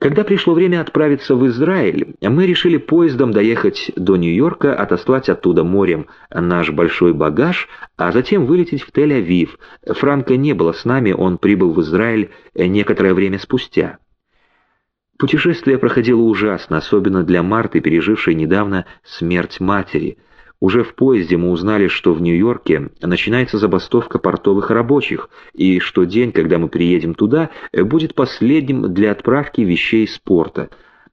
Когда пришло время отправиться в Израиль, мы решили поездом доехать до Нью-Йорка, отослать оттуда морем наш большой багаж, а затем вылететь в Тель-Авив. Франка не было с нами, он прибыл в Израиль некоторое время спустя. Путешествие проходило ужасно, особенно для Марты, пережившей недавно смерть матери – уже в поезде мы узнали, что в Нью-Йорке начинается забастовка портовых рабочих, и что день, когда мы приедем туда, будет последним для отправки вещей из порта.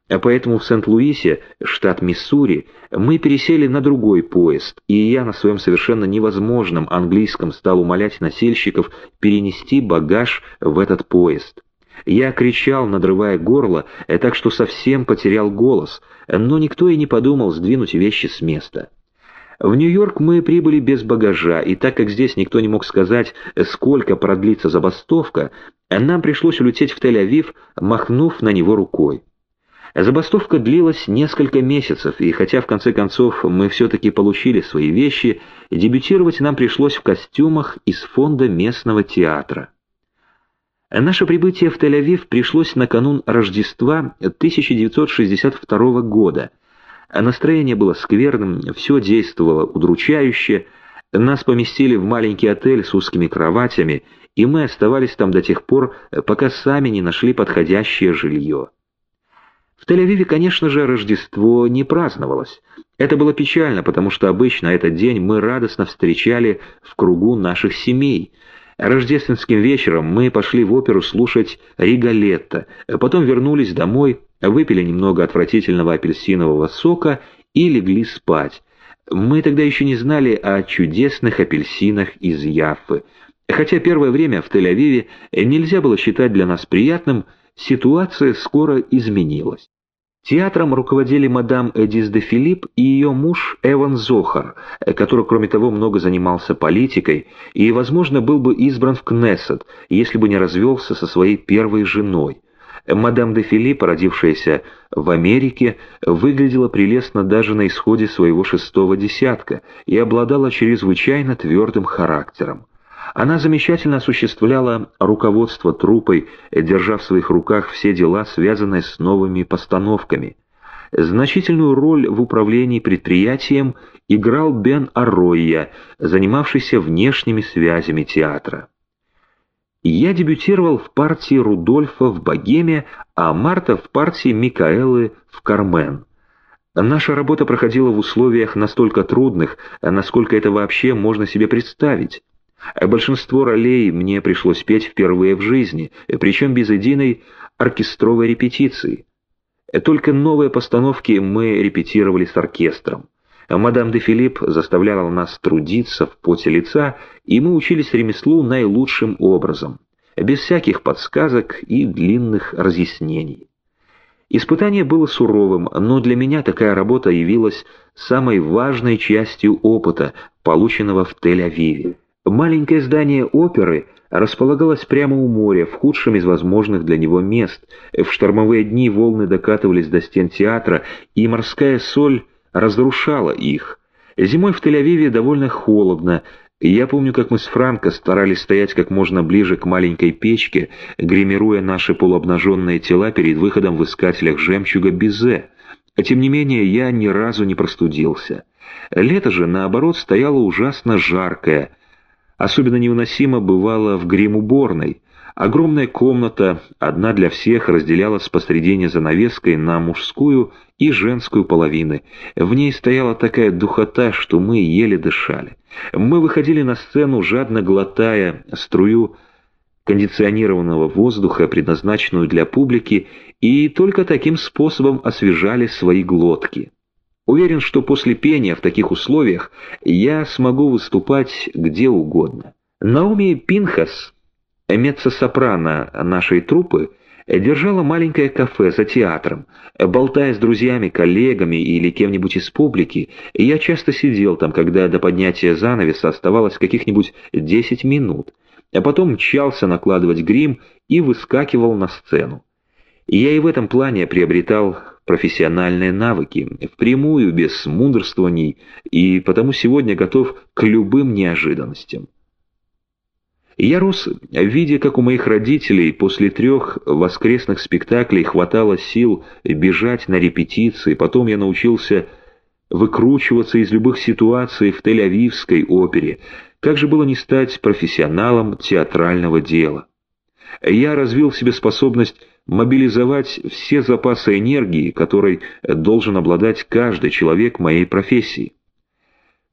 А поэтому в Сент-Луисе, штат Миссури, мы пересели на другой поезд, и я на своем совершенно невозможном английском стал умолять носильщиков перенести багаж в этот поезд. Я кричал, надрывая горло, так что совсем потерял голос, но никто и не подумал сдвинуть вещи с места. В Нью-Йорк мы прибыли без багажа, и так как здесь никто не мог сказать, сколько продлится забастовка, нам пришлось улететь в Тель-Авив, махнув на него рукой. Забастовка длилась несколько месяцев, и хотя в конце концов мы все-таки получили свои вещи, дебютировать нам пришлось в костюмах из фонда местного театра. Наше прибытие в Тель-Авив пришлось на канун Рождества 1962 года – настроение было скверным, все действовало удручающе. Нас поместили в маленький отель с узкими кроватями, и мы оставались там до тех пор, пока сами не нашли подходящее жилье. В Тель-Авиве, конечно же, Рождество не праздновалось. Это было печально, потому что обычно этот день мы радостно встречали в кругу наших семей. Рождественским вечером мы пошли в оперу слушать Риголетто, потом вернулись домой выпили немного отвратительного апельсинового сока и легли спать. Мы тогда еще не знали о чудесных апельсинах из Яффы. Хотя первое время в Тель-Авиве нельзя было считать для нас приятным, ситуация скоро изменилась. Театром руководили мадам Эдис де Филипп и ее муж Эван Зохар, который, кроме того, много занимался политикой и, возможно, был бы избран в Кнессет, если бы не развелся со своей первой женой. Мадам де Филипп, родившаяся в Америке, выглядела прелестно даже на исходе своего шестого десятка и обладала чрезвычайно твердым характером. Она замечательно осуществляла руководство труппой, держа в своих руках все дела, связанные с новыми постановками. Значительную роль в управлении предприятием играл Бен Арройя, занимавшийся внешними связями театра. Я дебютировал в партии Рудольфа в «Богеме», а Марта в партии Микаэлы в «Кармен». Наша работа проходила в условиях настолько трудных, насколько это вообще можно себе представить. Большинство ролей мне пришлось петь впервые в жизни, причем без единой оркестровой репетиции. Только новые постановки мы репетировали с оркестром. Мадам де Филипп заставляла нас трудиться в поте лица, и мы учились ремеслу наилучшим образом, без всяких подсказок и длинных разъяснений. Испытание было суровым, но для меня такая работа явилась самой важной частью опыта, полученного в Тель-Авиве. Маленькое здание оперы располагалось прямо у моря, в худшем из возможных для него мест. В штормовые дни волны докатывались до стен театра, и морская соль разрушала их. Зимой в Тель-Авиве довольно холодно. Я помню, как мы с Франко старались стоять как можно ближе к маленькой печке, гримируя наши полуобнаженные тела перед выходом в искателях жемчуга Бизе. Тем не менее, я ни разу не простудился. Лето же, наоборот, стояло ужасно жаркое. Особенно невыносимо бывало в грим-уборной. Огромная комната, одна для всех, разделялась посредине занавеской на мужскую и женскую половины. В ней стояла такая духота, что мы еле дышали. Мы выходили на сцену, жадно глотая струю кондиционированного воздуха, предназначенную для публики, и только таким способом освежали свои глотки. Уверен, что после пения в таких условиях я смогу выступать где угодно. Наоми Пинхас Меццо-сопрано нашей труппы держала маленькое кафе за театром. Болтая с друзьями, коллегами или кем-нибудь из публики, я часто сидел там, когда до поднятия занавеса оставалось каких-нибудь 10 минут, а потом мчался накладывать грим и выскакивал на сцену. Я и в этом плане приобретал профессиональные навыки, впрямую, без мудрствований, и потому сегодня готов к любым неожиданностям. Я рос, видя, как у моих родителей после трех воскресных спектаклей хватало сил бежать на репетиции, потом я научился выкручиваться из любых ситуаций в Тель-Авивской опере. Как же было не стать профессионалом театрального дела? Я развил в себе способность мобилизовать все запасы энергии, которой должен обладать каждый человек моей профессии.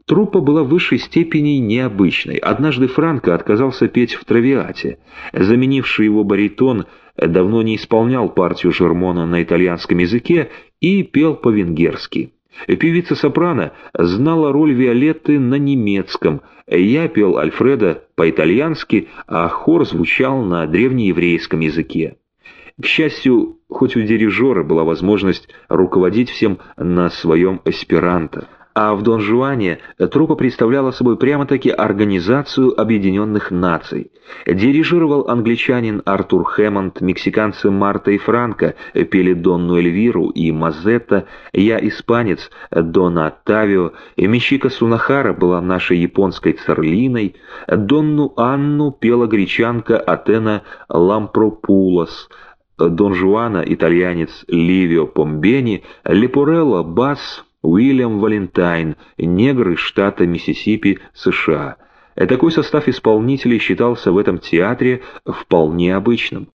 Труппа была в высшей степени необычной. Однажды Франко отказался петь в травиате. Заменивший его баритон давно не исполнял партию Жермона на итальянском языке и пел по-венгерски. Певица-сопрано знала роль Виолетты на немецком, я пел Альфреда по-итальянски, а хор звучал на древнееврейском языке. К счастью, хоть у дирижера была возможность руководить всем на своем эсперанто а в Дон Жуане труппа представляла собой прямо-таки Организацию Объединенных Наций. Дирижировал англичанин Артур Хэммонд, мексиканцы Марта и Франко пели Донну Эльвиру и Мазетта, я испанец Дона Оттавио, Мичика Сунахара была нашей японской царлиной, Донну Анну пела гречанка Атена Лампропулос, Дон Жуана итальянец Ливио Помбени, Лепурелло бас Уильям Валентайн, негр из штата Миссисипи, США. Такой состав исполнителей считался в этом театре вполне обычным.